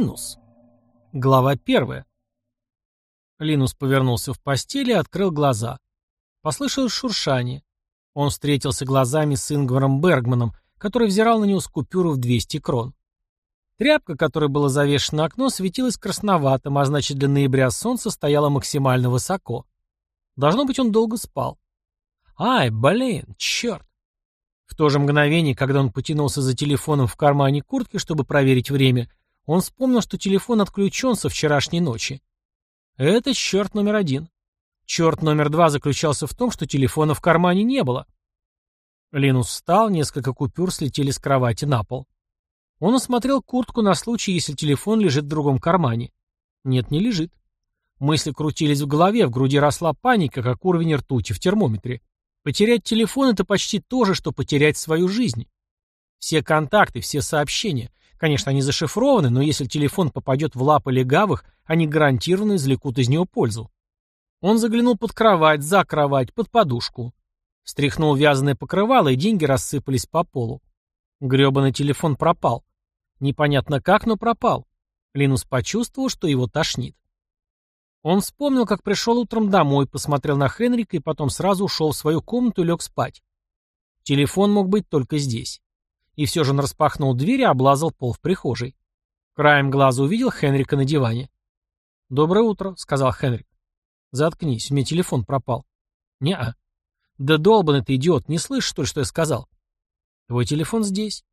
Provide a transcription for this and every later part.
Линус. Глава первая. Линус повернулся в постели и открыл глаза. Послышалось шуршание. Он встретился глазами с Ингваром Бергманом, который взирал на него с купюру в 200 крон. Тряпка, которой было завешено окно, светилась красноватым, а значит для ноября солнце стояло максимально высоко. Должно быть, он долго спал. Ай, блин, черт. В то же мгновение, когда он потянулся за телефоном в кармане куртки, чтобы проверить время, он вспомнил, что телефон отключен со вчерашней ночи. Это черт номер один. Черт номер два заключался в том, что телефона в кармане не было. Линус встал, несколько купюр слетели с кровати на пол. Он осмотрел куртку на случай, если телефон лежит в другом кармане. Нет, не лежит. Мысли крутились в голове, в груди росла паника, как уровень ртути в термометре. Потерять телефон — это почти то же, что потерять свою жизнь. Все контакты, все сообщения. Конечно, они зашифрованы, но если телефон попадет в лапы легавых, они гарантированно извлекут из него пользу. Он заглянул под кровать, за кровать, под подушку. Стряхнул вязаное покрывало, и деньги рассыпались по полу. Грёбаный телефон пропал. Непонятно как, но пропал. Линус почувствовал, что его тошнит. Он вспомнил, как пришел утром домой, посмотрел на Хенрика и потом сразу ушел в свою комнату и лег спать. Телефон мог быть только здесь. И все же он распахнул дверь и облазал пол в прихожей. Краем глаза увидел Хенрика на диване. «Доброе утро», — сказал Хенрик. «Заткнись, у меня телефон пропал». «Не-а». «Да долбанный ты идиот, не слышишь, что ли, что я сказал?» «Твой телефон здесь».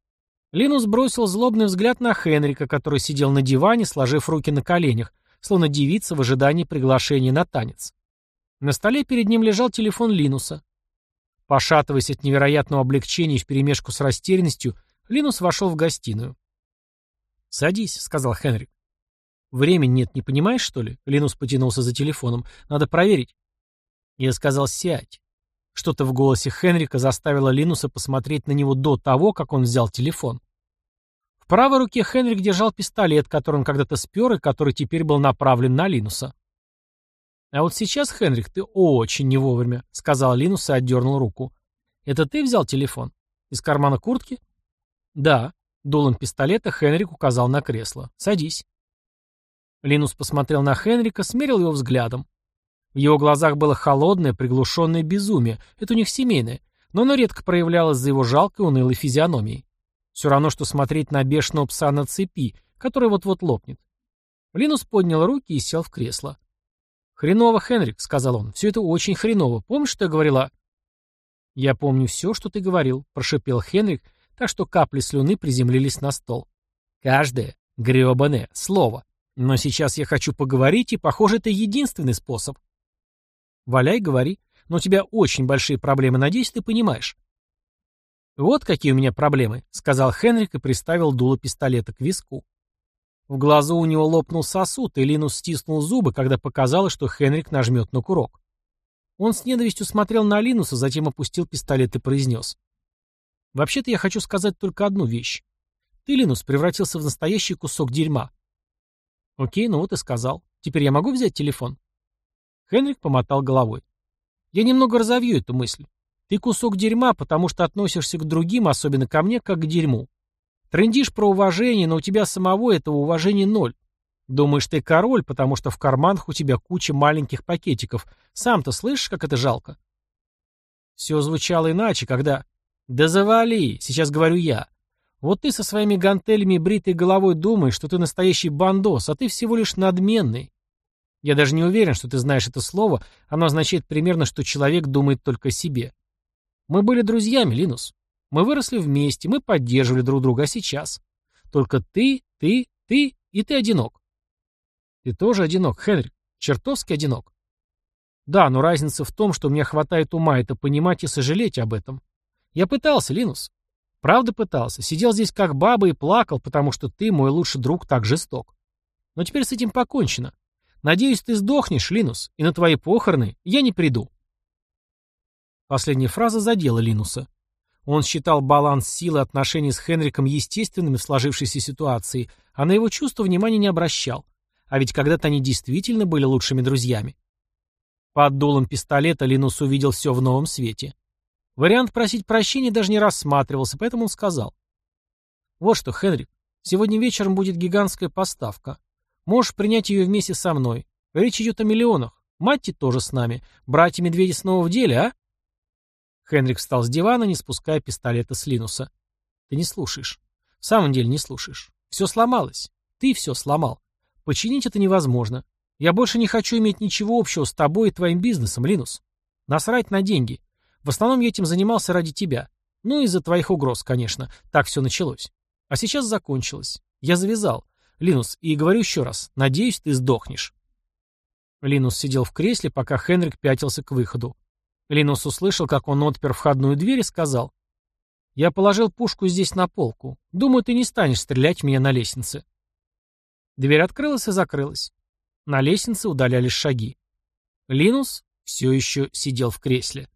Линус бросил злобный взгляд на Хенрика, который сидел на диване, сложив руки на коленях, словно девица в ожидании приглашения на танец. На столе перед ним лежал телефон Линуса. Пошатываясь от невероятного облегчения вперемешку с растерянностью, Линус вошел в гостиную. «Садись», — сказал Хенрик. «Времени нет, не понимаешь, что ли?» Линус потянулся за телефоном. «Надо проверить». Я сказал «сядь». Что-то в голосе Хенрика заставило Линуса посмотреть на него до того, как он взял телефон. В правой руке Хенрик держал пистолет, который он когда-то спер и который теперь был направлен на Линуса. «А вот сейчас, Хенрик, ты очень не вовремя», — сказал Линус и отдернул руку. «Это ты взял телефон? Из кармана куртки?» «Да». Дулом пистолета Хенрик указал на кресло. «Садись». Линус посмотрел на Хенрика, смерил его взглядом. В его глазах было холодное, приглушенное безумие. Это у них семейное, но оно редко проявлялось за его жалкой, унылой физиономией. Все равно, что смотреть на бешеного пса на цепи, который вот-вот лопнет. Линус поднял руки и сел в кресло. «Хреново, Хенрик», — сказал он, — «все это очень хреново. Помнишь, что я говорила?» «Я помню все, что ты говорил», — прошипел Хенрик, так что капли слюны приземлились на стол. «Каждое гребаное слово. Но сейчас я хочу поговорить, и, похоже, это единственный способ». «Валяй, говори. Но у тебя очень большие проблемы, надеюсь, ты понимаешь». «Вот какие у меня проблемы», — сказал Хенрик и приставил дуло пистолета к виску. В глазу у него лопнул сосуд, и Линус стиснул зубы, когда показалось, что Хенрик нажмет на курок. Он с ненавистью смотрел на Линуса, затем опустил пистолет и произнес. «Вообще-то я хочу сказать только одну вещь. Ты, Линус, превратился в настоящий кусок дерьма». «Окей, ну вот и сказал. Теперь я могу взять телефон?» Хенрик помотал головой. «Я немного разовью эту мысль. Ты кусок дерьма, потому что относишься к другим, особенно ко мне, как к дерьму. Трындишь про уважение, но у тебя самого этого уважения ноль. Думаешь, ты король, потому что в карманах у тебя куча маленьких пакетиков. Сам-то слышишь, как это жалко? Все звучало иначе, когда... Да завали, сейчас говорю я. Вот ты со своими гантелями и бритой головой думаешь, что ты настоящий бандос, а ты всего лишь надменный. Я даже не уверен, что ты знаешь это слово, оно означает примерно, что человек думает только о себе. Мы были друзьями, Линус. Мы выросли вместе, мы поддерживали друг друга, а сейчас? Только ты, ты, ты и ты одинок. Ты тоже одинок, Хенрик. Чертовски одинок. Да, но разница в том, что мне хватает ума это понимать и сожалеть об этом. Я пытался, Линус. Правда пытался. Сидел здесь как баба и плакал, потому что ты, мой лучший друг, так жесток. Но теперь с этим покончено. Надеюсь, ты сдохнешь, Линус, и на твои похороны я не приду. Последняя фраза задела Линуса. Он считал баланс силы отношений с Хенриком естественными в сложившейся ситуации, а на его чувства внимания не обращал. А ведь когда-то они действительно были лучшими друзьями. Под дулом пистолета Линус увидел все в новом свете. Вариант просить прощения даже не рассматривался, поэтому он сказал. «Вот что, Хенрик, Сегодня вечером будет гигантская поставка. Можешь принять ее вместе со мной. Речь идет о миллионах. Матти тоже с нами. Братья-медведи снова в деле, а?» Хенрик встал с дивана, не спуская пистолета с Линуса. «Ты не слушаешь. В самом деле не слушаешь. Все сломалось. Ты все сломал. Починить это невозможно. Я больше не хочу иметь ничего общего с тобой и твоим бизнесом, Линус. Насрать на деньги. В основном я этим занимался ради тебя. Ну, из-за твоих угроз, конечно. Так все началось. А сейчас закончилось. Я завязал. Линус, и говорю еще раз, надеюсь, ты сдохнешь. Линус сидел в кресле, пока Хенрик пятился к выходу. Линус услышал, как он отпер входную дверь и сказал. «Я положил пушку здесь на полку. Думаю, ты не станешь стрелять в меня на лестнице». Дверь открылась и закрылась. На лестнице удалялись шаги. Линус все еще сидел в кресле.